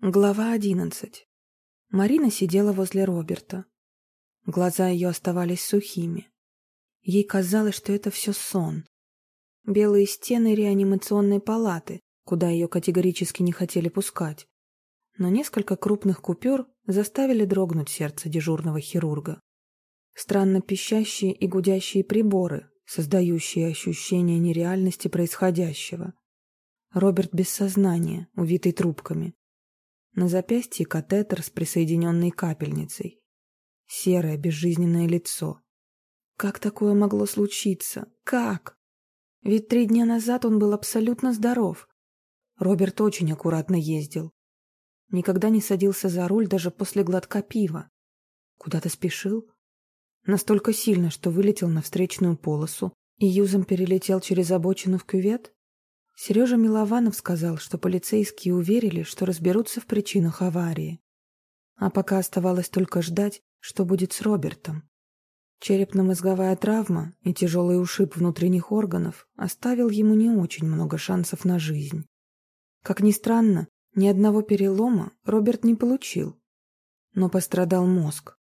Глава одиннадцать. Марина сидела возле Роберта. Глаза ее оставались сухими. Ей казалось, что это все сон. Белые стены реанимационной палаты, куда ее категорически не хотели пускать. Но несколько крупных купюр заставили дрогнуть сердце дежурного хирурга. Странно пищащие и гудящие приборы, создающие ощущение нереальности происходящего. Роберт без сознания, увитый трубками. На запястье катетер с присоединенной капельницей. Серое безжизненное лицо. Как такое могло случиться? Как? Ведь три дня назад он был абсолютно здоров. Роберт очень аккуратно ездил. Никогда не садился за руль даже после глотка пива. Куда-то спешил? Настолько сильно, что вылетел на встречную полосу и юзом перелетел через обочину в кювет? Сережа Милованов сказал, что полицейские уверили, что разберутся в причинах аварии. А пока оставалось только ждать, что будет с Робертом. Черепно-мозговая травма и тяжелый ушиб внутренних органов оставил ему не очень много шансов на жизнь. Как ни странно, ни одного перелома Роберт не получил. Но пострадал мозг.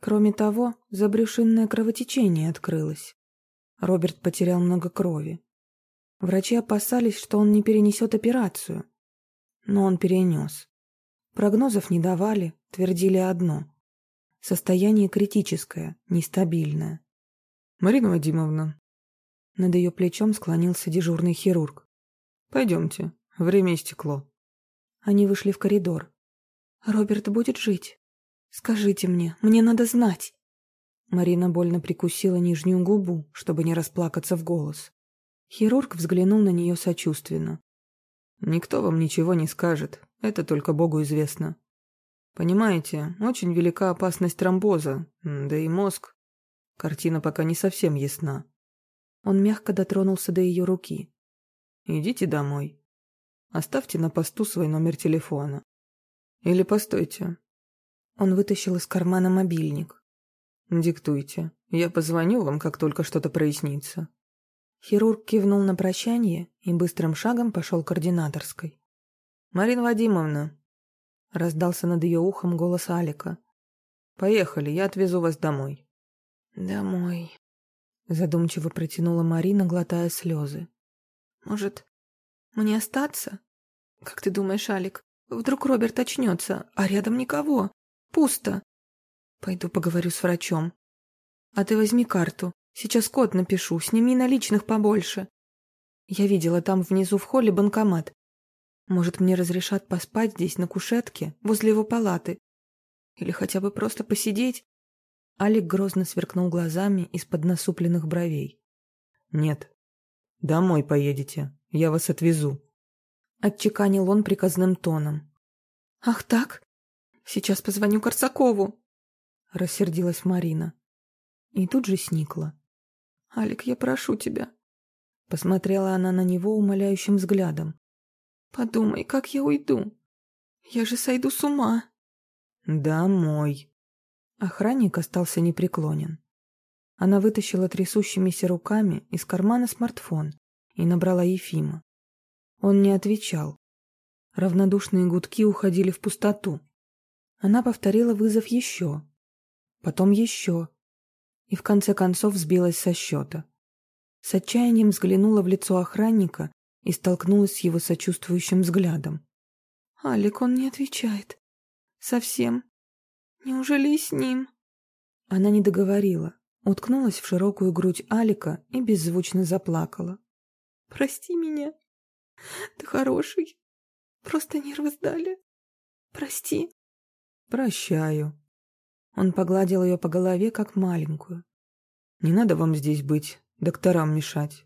Кроме того, забрюшинное кровотечение открылось. Роберт потерял много крови. Врачи опасались, что он не перенесет операцию. Но он перенес. Прогнозов не давали, твердили одно. Состояние критическое, нестабильное. «Марина Вадимовна». Над ее плечом склонился дежурный хирург. «Пойдемте, время истекло». Они вышли в коридор. «Роберт будет жить? Скажите мне, мне надо знать». Марина больно прикусила нижнюю губу, чтобы не расплакаться в голос. Хирург взглянул на нее сочувственно. «Никто вам ничего не скажет, это только Богу известно. Понимаете, очень велика опасность тромбоза, да и мозг. Картина пока не совсем ясна». Он мягко дотронулся до ее руки. «Идите домой. Оставьте на посту свой номер телефона. Или постойте». Он вытащил из кармана мобильник. «Диктуйте. Я позвоню вам, как только что-то прояснится». Хирург кивнул на прощание и быстрым шагом пошел к ординаторской. «Марина Вадимовна!» — раздался над ее ухом голос Алика. «Поехали, я отвезу вас домой». «Домой», — задумчиво протянула Марина, глотая слезы. «Может, мне остаться? Как ты думаешь, Алик? Вдруг Роберт очнется, а рядом никого? Пусто. Пойду поговорю с врачом. А ты возьми карту. Сейчас код напишу, сними наличных побольше. Я видела там внизу в холле банкомат. Может, мне разрешат поспать здесь на кушетке, возле его палаты? Или хотя бы просто посидеть?» Алик грозно сверкнул глазами из-под насупленных бровей. «Нет. Домой поедете. Я вас отвезу». Отчеканил он приказным тоном. «Ах так? Сейчас позвоню Корсакову!» Рассердилась Марина. И тут же сникла. «Алик, я прошу тебя». Посмотрела она на него умоляющим взглядом. «Подумай, как я уйду? Я же сойду с ума». «Домой». Охранник остался непреклонен. Она вытащила трясущимися руками из кармана смартфон и набрала Ефима. Он не отвечал. Равнодушные гудки уходили в пустоту. Она повторила вызов еще, потом еще, и в конце концов сбилась со счета. С отчаянием взглянула в лицо охранника и столкнулась с его сочувствующим взглядом. «Алик, он не отвечает. Совсем. Неужели и с ним?» Она не договорила, уткнулась в широкую грудь Алика и беззвучно заплакала. «Прости меня. Ты хороший. Просто нервы сдали. Прости». «Прощаю», он погладил ее по голове, как маленькую. «Не надо вам здесь быть, докторам мешать.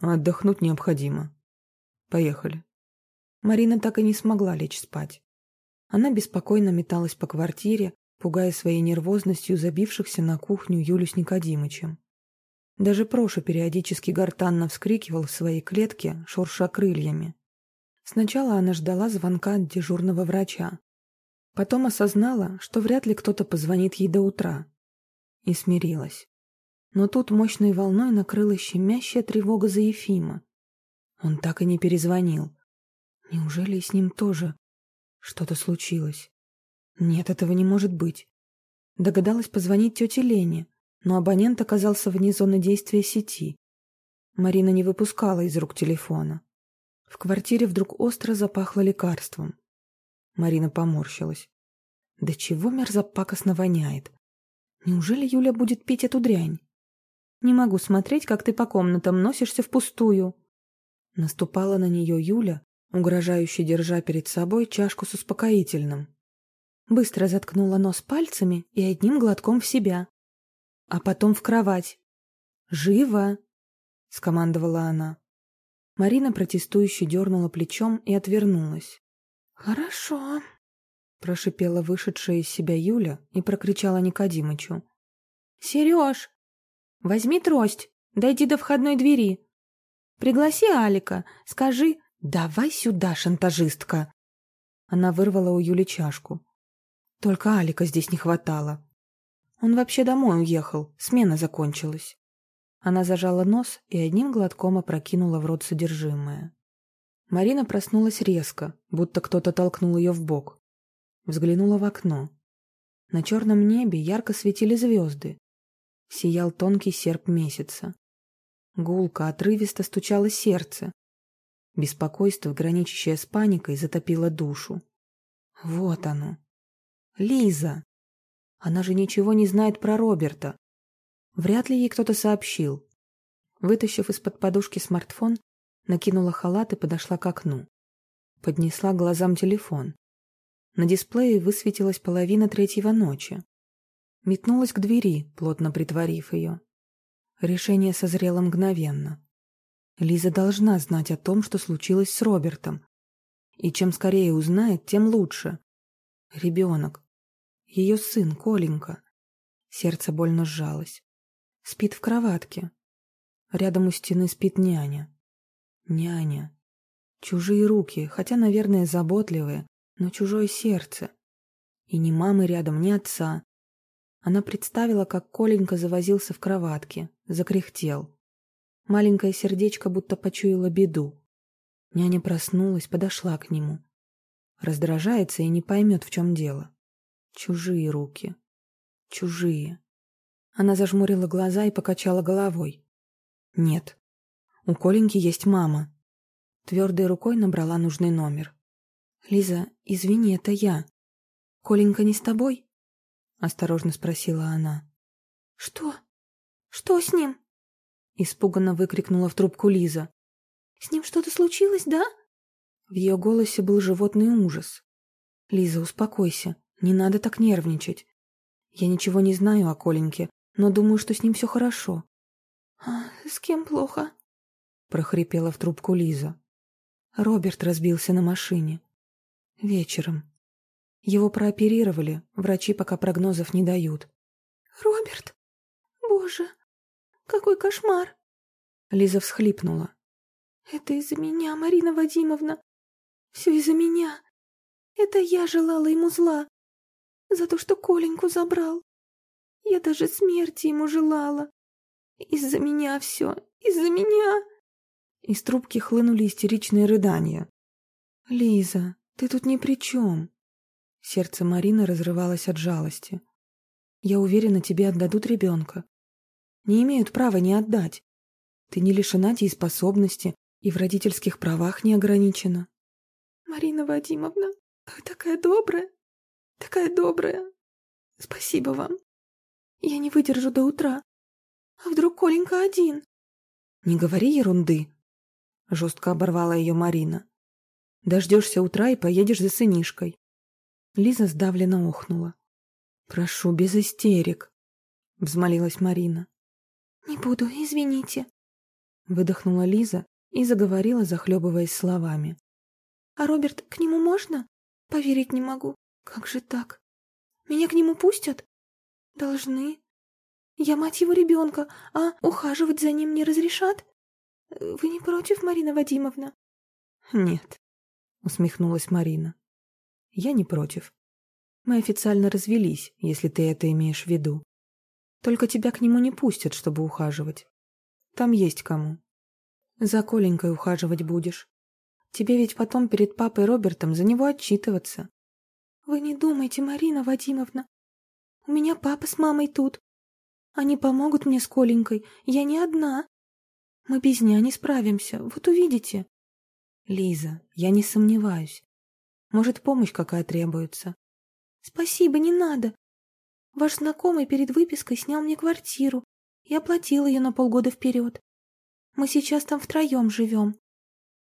Отдохнуть необходимо. Поехали». Марина так и не смогла лечь спать. Она беспокойно металась по квартире, пугая своей нервозностью забившихся на кухню Юлю с Никодимычем. Даже Проша периодически гортанно вскрикивал в своей клетке, шурша крыльями. Сначала она ждала звонка от дежурного врача, Потом осознала, что вряд ли кто-то позвонит ей до утра. И смирилась. Но тут мощной волной накрыла щемящая тревога за Ефима. Он так и не перезвонил. Неужели и с ним тоже? Что-то случилось. Нет, этого не может быть. Догадалась позвонить тете Лене, но абонент оказался вне зоны действия сети. Марина не выпускала из рук телефона. В квартире вдруг остро запахло лекарством. Марина поморщилась. Да чего мерзопакостно воняет? Неужели Юля будет пить эту дрянь? Не могу смотреть, как ты по комнатам носишься впустую. Наступала на нее Юля, угрожающе держа перед собой чашку с успокоительным. Быстро заткнула нос пальцами и одним глотком в себя. А потом в кровать. «Живо!» — скомандовала она. Марина протестующе дернула плечом и отвернулась. «Хорошо», — прошипела вышедшая из себя Юля и прокричала Никодимычу. «Сереж, возьми трость, дойди до входной двери. Пригласи Алика, скажи «давай сюда, шантажистка». Она вырвала у Юли чашку. Только Алика здесь не хватало. Он вообще домой уехал, смена закончилась. Она зажала нос и одним глотком опрокинула в рот содержимое. Марина проснулась резко, будто кто-то толкнул ее в бок. Взглянула в окно. На черном небе ярко светили звезды. Сиял тонкий серп месяца. Гулко, отрывисто стучало сердце. Беспокойство, граничащее с паникой, затопило душу. Вот оно. Лиза! Она же ничего не знает про Роберта. Вряд ли ей кто-то сообщил. Вытащив из-под подушки смартфон, накинула халат и подошла к окну. Поднесла глазам телефон. На дисплее высветилась половина третьего ночи. Метнулась к двери, плотно притворив ее. Решение созрело мгновенно. Лиза должна знать о том, что случилось с Робертом. И чем скорее узнает, тем лучше. Ребенок. Ее сын, Коленька. Сердце больно сжалось. Спит в кроватке. Рядом у стены спит няня. Няня. Чужие руки, хотя, наверное, заботливые, но чужое сердце. И ни мамы рядом, ни отца. Она представила, как Коленька завозился в кроватке, закряхтел. Маленькое сердечко будто почуяло беду. Няня проснулась, подошла к нему. Раздражается и не поймет, в чем дело. Чужие руки. Чужие. Она зажмурила глаза и покачала головой. Нет. У Коленьки есть мама. Твердой рукой набрала нужный номер. «Лиза, извини, это я. Коленька не с тобой?» Осторожно спросила она. «Что? Что с ним?» Испуганно выкрикнула в трубку Лиза. «С ним что-то случилось, да?» В ее голосе был животный ужас. «Лиза, успокойся. Не надо так нервничать. Я ничего не знаю о Коленьке, но думаю, что с ним все хорошо. «А с кем плохо?» — прохрипела в трубку Лиза. Роберт разбился на машине. Вечером. Его прооперировали, врачи пока прогнозов не дают. «Роберт? Боже, какой кошмар!» Лиза всхлипнула. «Это из-за меня, Марина Вадимовна. Все из-за меня. Это я желала ему зла. За то, что Коленьку забрал. Я даже смерти ему желала. Из-за меня все, из-за меня. Из трубки хлынули истеричные рыдания. «Лиза, ты тут ни при чем». Сердце Марины разрывалось от жалости. «Я уверена, тебе отдадут ребенка. Не имеют права не отдать. Ты не лишена дееспособности и в родительских правах не ограничена». «Марина Вадимовна, вы такая добрая, такая добрая. Спасибо вам. Я не выдержу до утра. А вдруг Коленька один? Не говори ерунды. Жестко оборвала ее Марина. Дождешься утра и поедешь за сынишкой. Лиза сдавленно охнула. Прошу, без истерик. Взмолилась Марина. Не буду, извините. Выдохнула Лиза и заговорила, захлебываясь словами. А Роберт, к нему можно? Поверить не могу. Как же так? Меня к нему пустят? Должны. Я мать его ребенка, а ухаживать за ним не разрешат? Вы не против, Марина Вадимовна? Нет, усмехнулась Марина. Я не против. Мы официально развелись, если ты это имеешь в виду. Только тебя к нему не пустят, чтобы ухаживать. Там есть кому. За Коленькой ухаживать будешь. Тебе ведь потом перед папой Робертом за него отчитываться. Вы не думайте, Марина Вадимовна. У меня папа с мамой тут. Они помогут мне с Коленькой. Я не одна. Мы без няни справимся. Вот увидите. Лиза, я не сомневаюсь. Может, помощь какая требуется? Спасибо, не надо. Ваш знакомый перед выпиской снял мне квартиру и оплатил ее на полгода вперед. Мы сейчас там втроем живем.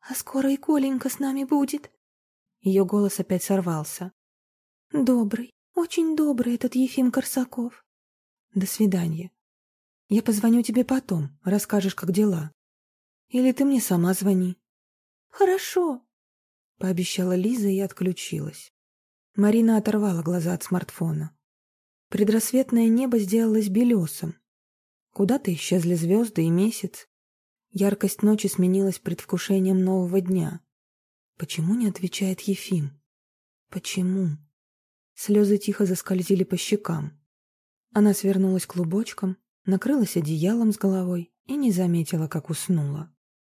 А скоро и Коленька с нами будет. Ее голос опять сорвался. Добрый, очень добрый этот Ефим Корсаков. До свидания. Я позвоню тебе потом, расскажешь, как дела. Или ты мне сама звони. Хорошо, пообещала Лиза и отключилась. Марина оторвала глаза от смартфона. Предрассветное небо сделалось белесым. Куда-то исчезли звезды и месяц. Яркость ночи сменилась предвкушением нового дня. Почему не отвечает Ефим? Почему? Слезы тихо заскользили по щекам. Она свернулась клубочком, накрылась одеялом с головой и не заметила, как уснула.